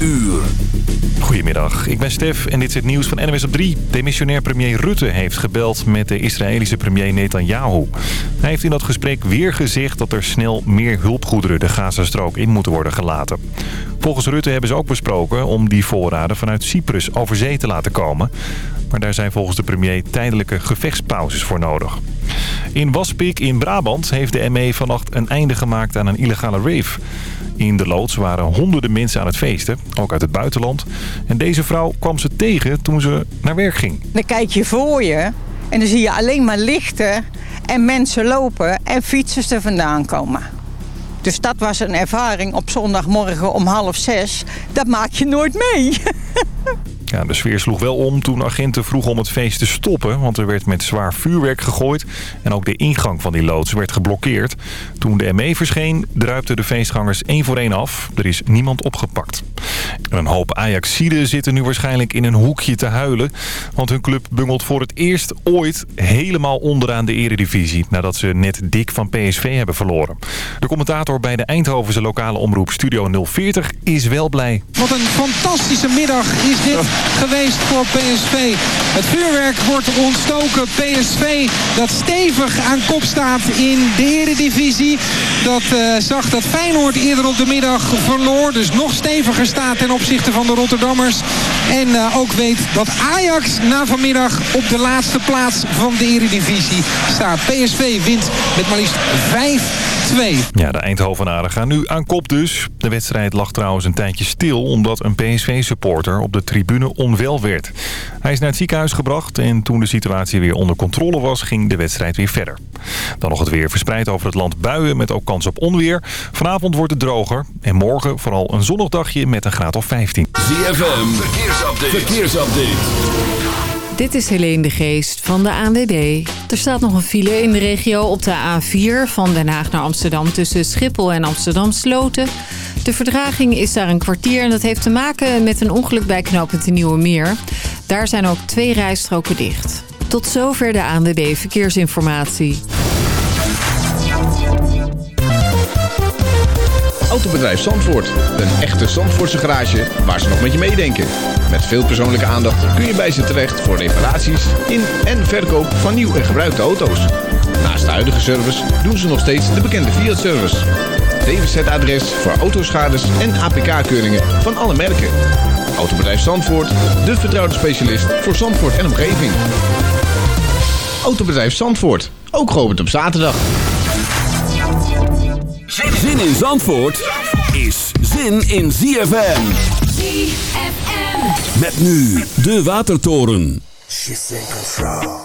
uur. Goedemiddag, ik ben Stef en dit is het nieuws van NWS op 3. Demissionair premier Rutte heeft gebeld met de Israëlische premier Netanyahu. Hij heeft in dat gesprek weer gezegd dat er snel meer hulpgoederen de Gazastrook in moeten worden gelaten. Volgens Rutte hebben ze ook besproken om die voorraden vanuit Cyprus over zee te laten komen. Maar daar zijn volgens de premier tijdelijke gevechtspauzes voor nodig. In Waspik in Brabant heeft de ME vannacht een einde gemaakt aan een illegale rave. In de loods waren honderden mensen aan het feesten, ook uit het buitenland. En deze vrouw kwam ze tegen toen ze naar werk ging. Dan kijk je voor je en dan zie je alleen maar lichten en mensen lopen en fietsers er vandaan komen. Dus dat was een ervaring op zondagmorgen om half zes. Dat maak je nooit mee. Ja, de sfeer sloeg wel om toen agenten vroegen om het feest te stoppen. Want er werd met zwaar vuurwerk gegooid. En ook de ingang van die loods werd geblokkeerd. Toen de ME verscheen, druipten de feestgangers één voor één af. Er is niemand opgepakt. En een hoop Ajaxiden zitten nu waarschijnlijk in een hoekje te huilen. Want hun club bungelt voor het eerst ooit helemaal onderaan de eredivisie. Nadat ze net dik van PSV hebben verloren. De commentator bij de Eindhovense lokale omroep Studio 040 is wel blij. Wat een fantastische middag is dit geweest voor PSV. Het vuurwerk wordt ontstoken. PSV dat stevig aan kop staat in de eredivisie. Dat uh, zag dat Feyenoord eerder op de middag verloor. Dus nog steviger staat ten opzichte van de Rotterdammers. En uh, ook weet dat Ajax na vanmiddag op de laatste plaats van de eredivisie staat. PSV wint met maar liefst 5-2. Ja, de Eindhovenaren gaan nu aan kop dus. De wedstrijd lag trouwens een tijdje stil... omdat een PSV-supporter op de tribune onwel werd. Hij is naar het ziekenhuis gebracht... en toen de situatie weer onder controle was... ging de wedstrijd weer verder. Dan nog het weer verspreid over het land buien... met ook kans op onweer. Vanavond wordt het droger. En morgen vooral een zonnig dagje met een graad of 15. ZFM, verkeersupdate. verkeersupdate. Dit is Helene de Geest van de ANWB. Er staat nog een file in de regio op de A4 van Den Haag naar Amsterdam... tussen Schiphol en Amsterdam Sloten. De verdraging is daar een kwartier en dat heeft te maken met een ongeluk bij knooppunt de Nieuwe Meer. Daar zijn ook twee rijstroken dicht. Tot zover de ANWB Verkeersinformatie. Autobedrijf Zandvoort. Een echte Zandvoortse garage waar ze nog met je meedenken. Met veel persoonlijke aandacht kun je bij ze terecht voor reparaties in en verkoop van nieuw en gebruikte auto's. Naast de huidige service doen ze nog steeds de bekende Fiat-service. DWZ-adres voor autoschades en APK-keuringen van alle merken. Autobedrijf Zandvoort, de vertrouwde specialist voor Zandvoort en omgeving. Autobedrijf Zandvoort, ook geopend op zaterdag. Zin in Zandvoort is zin in ZFM. ZFM. Met nu de Watertoren. She's in control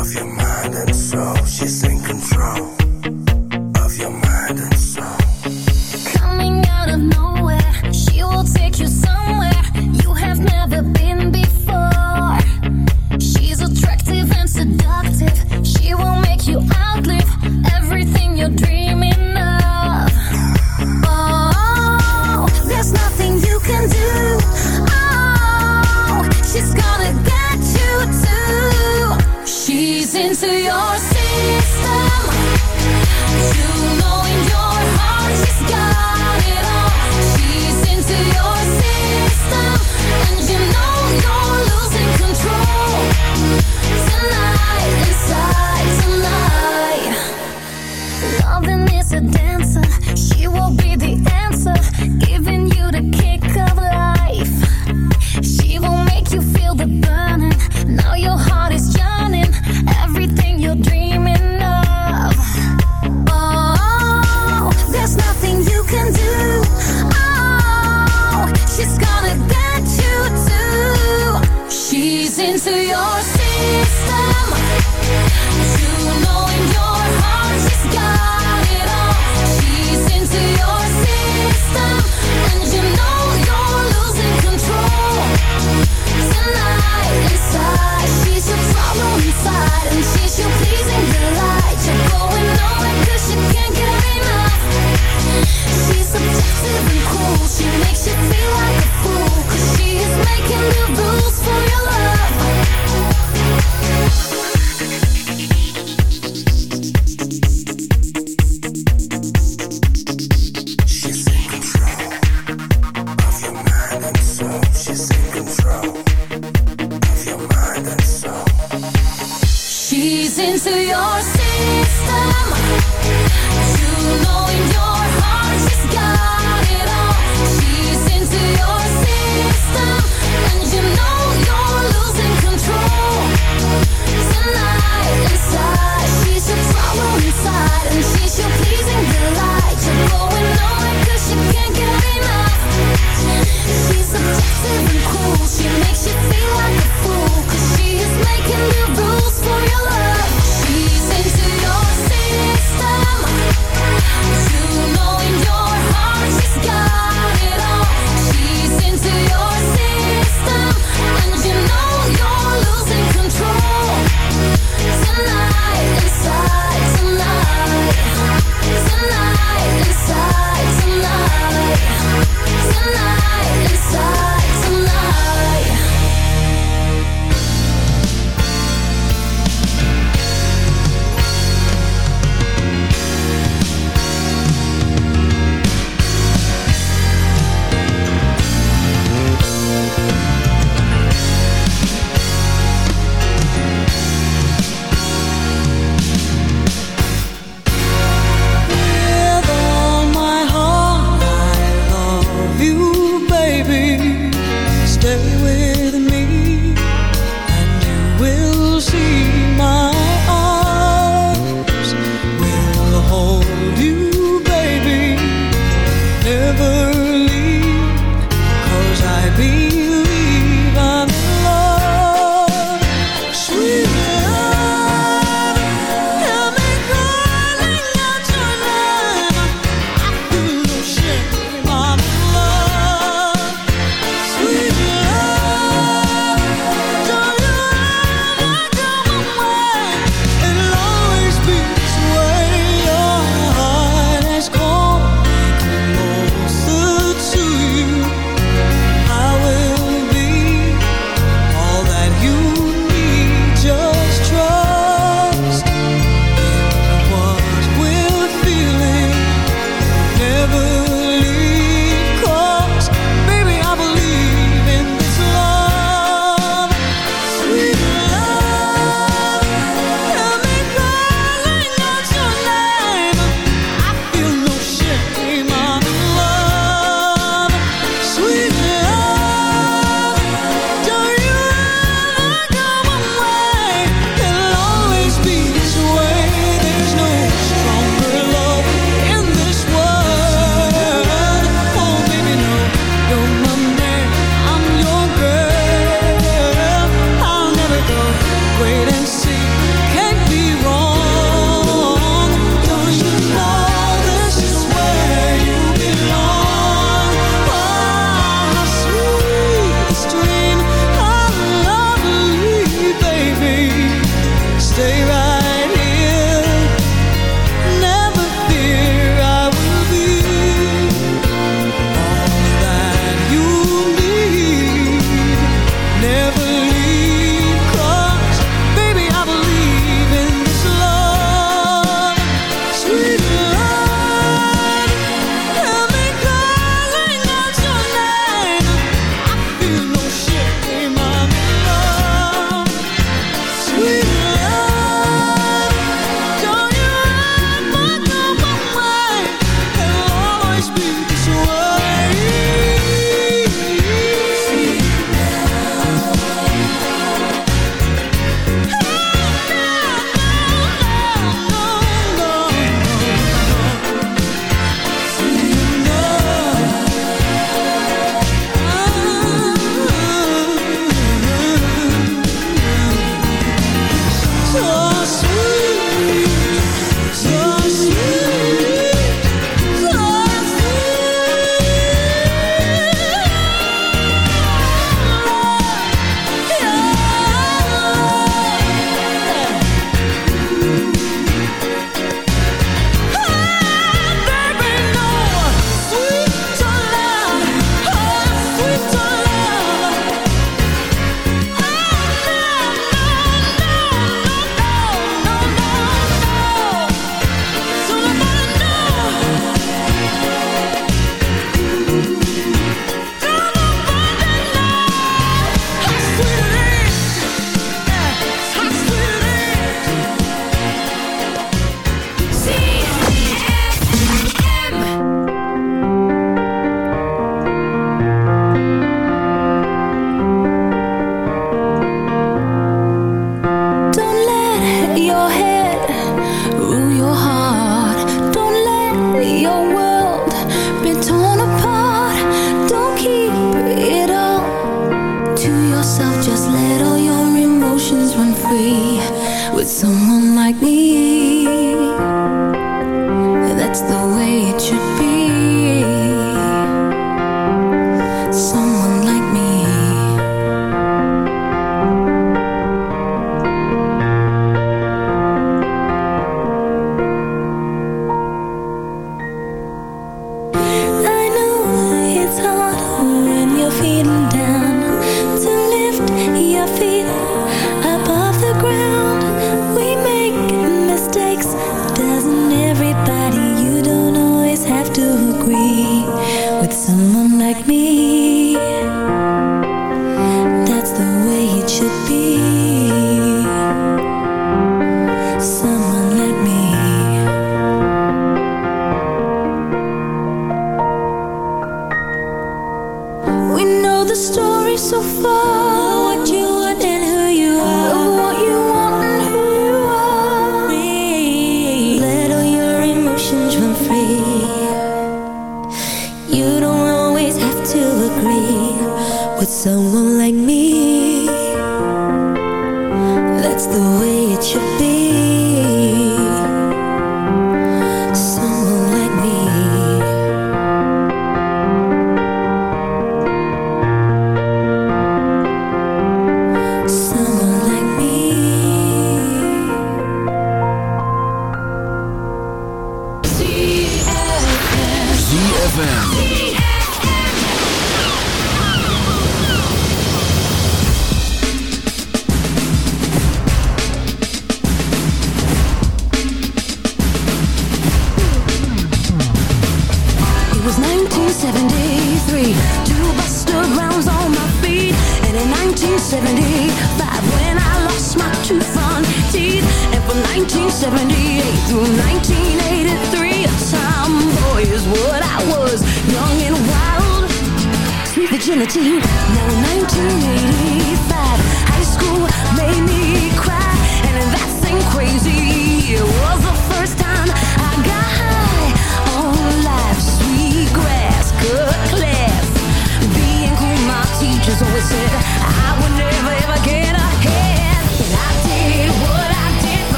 of your mind and soul. She's in control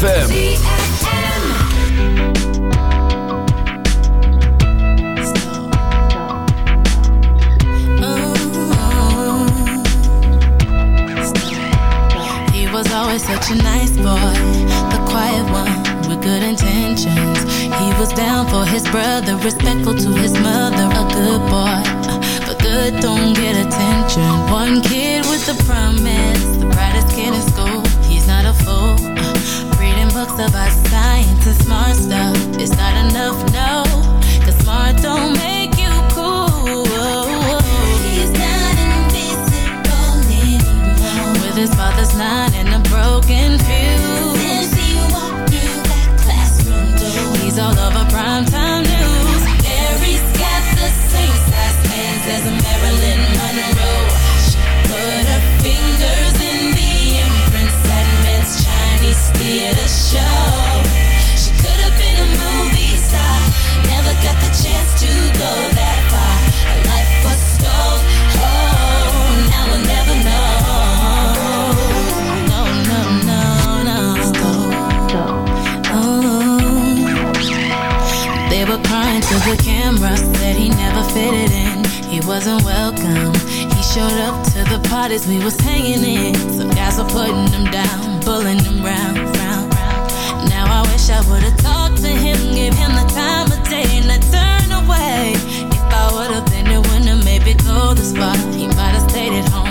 ZFM. camera said he never fitted in. He wasn't welcome. He showed up to the parties we was hanging in. Some guys were putting him down, pulling him round, round, round. Now I wish I would've talked to him, give him the time of day And I turned away. If I would've been it wouldn't have made me go this far. He might've stayed at home.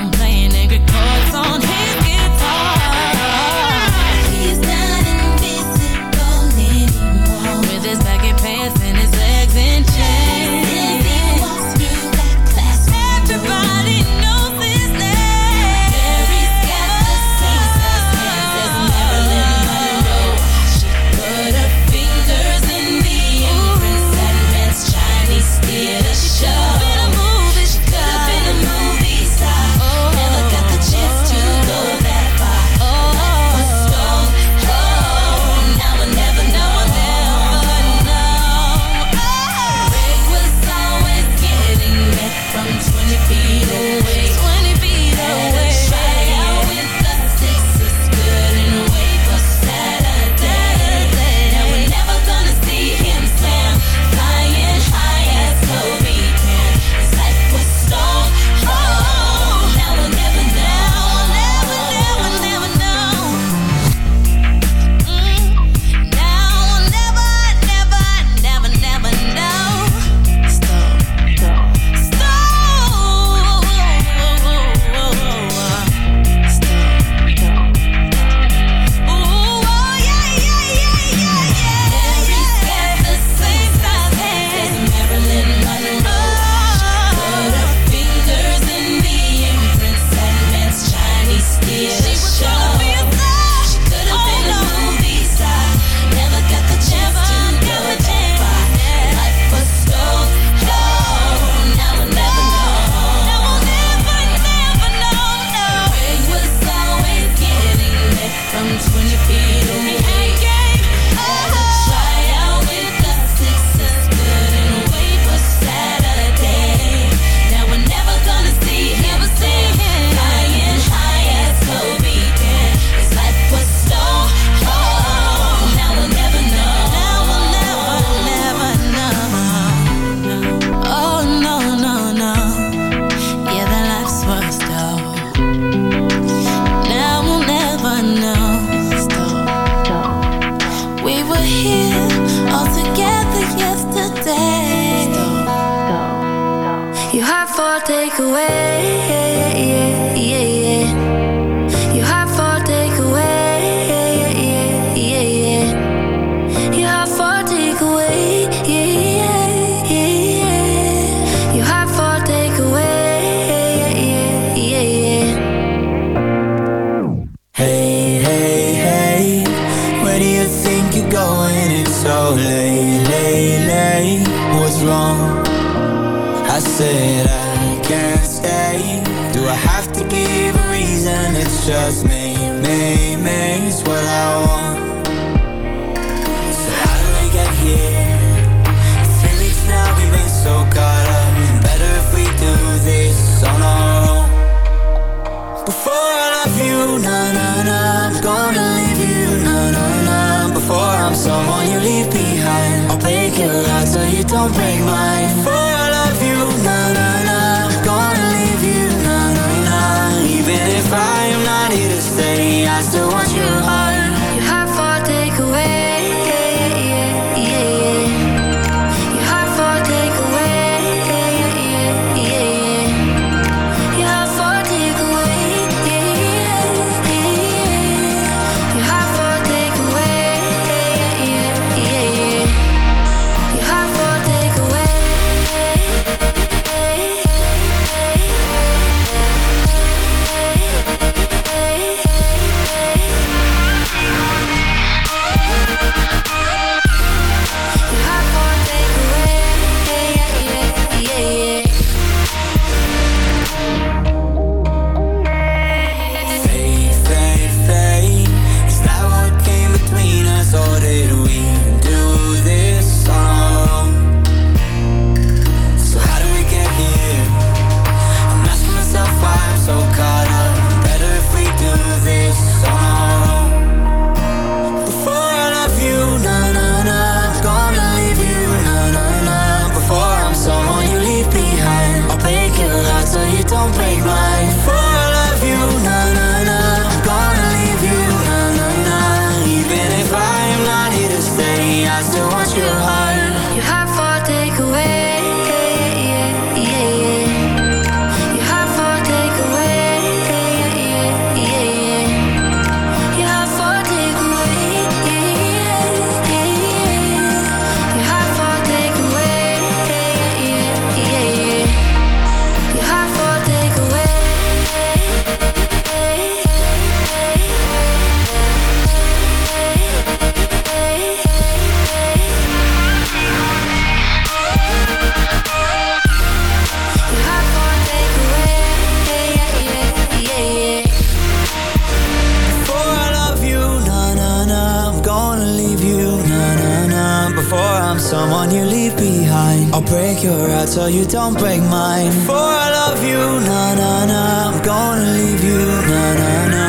don't break mine. For I love you, na na na I'm gonna leave you, na na na.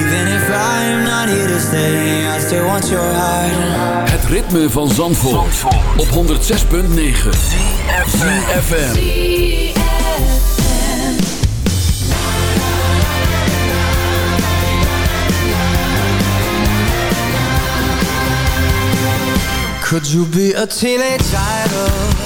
Even if I'm not here to stay I still want your heart. Het ritme van Zandvoort, Zandvoort. op 106.9 CFM Could you be a teenage idol?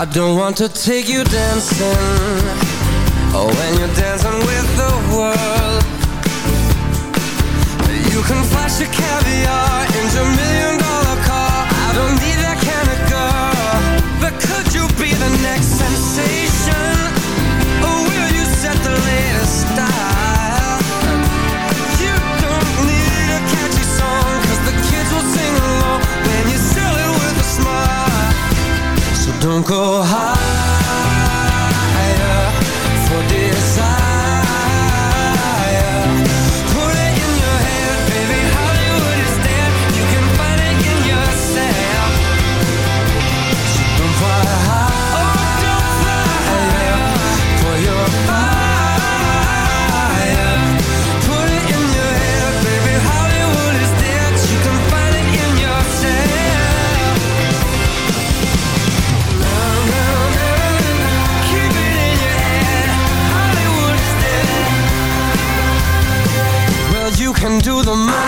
I don't want to take you dancing. Oh, when you're dancing with the world You can flash your caviar in your million dollar car. I don't need go high. into the mind.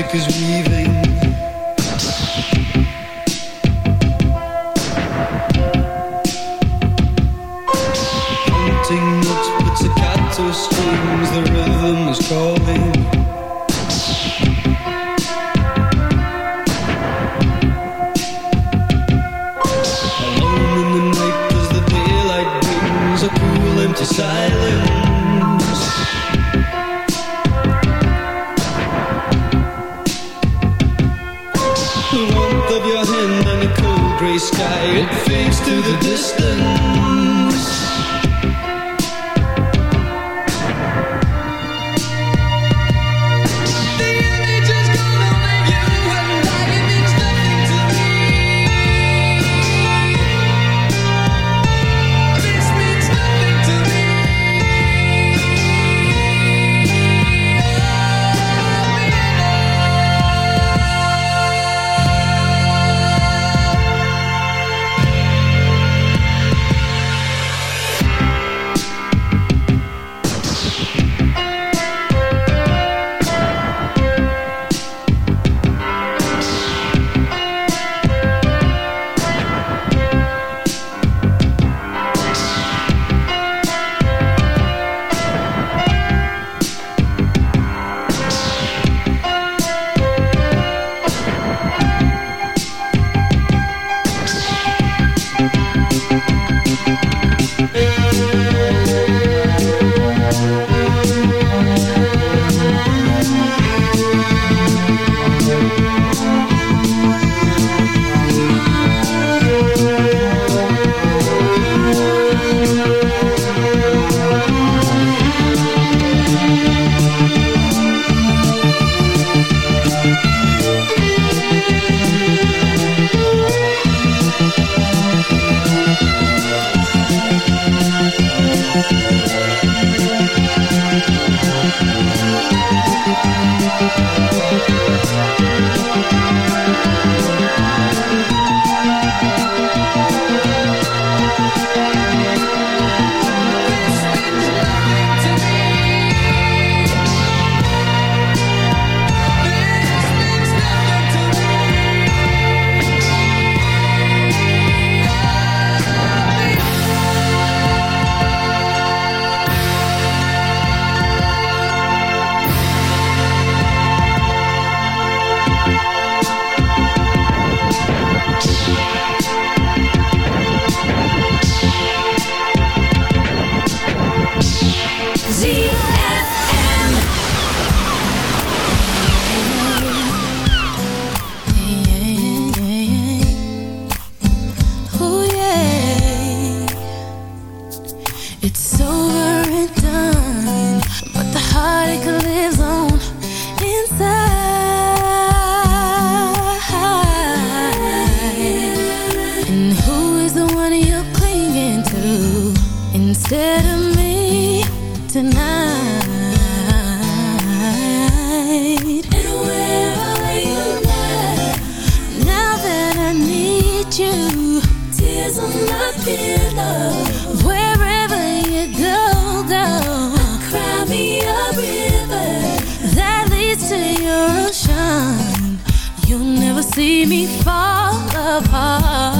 Music is weaving. See me fall apart.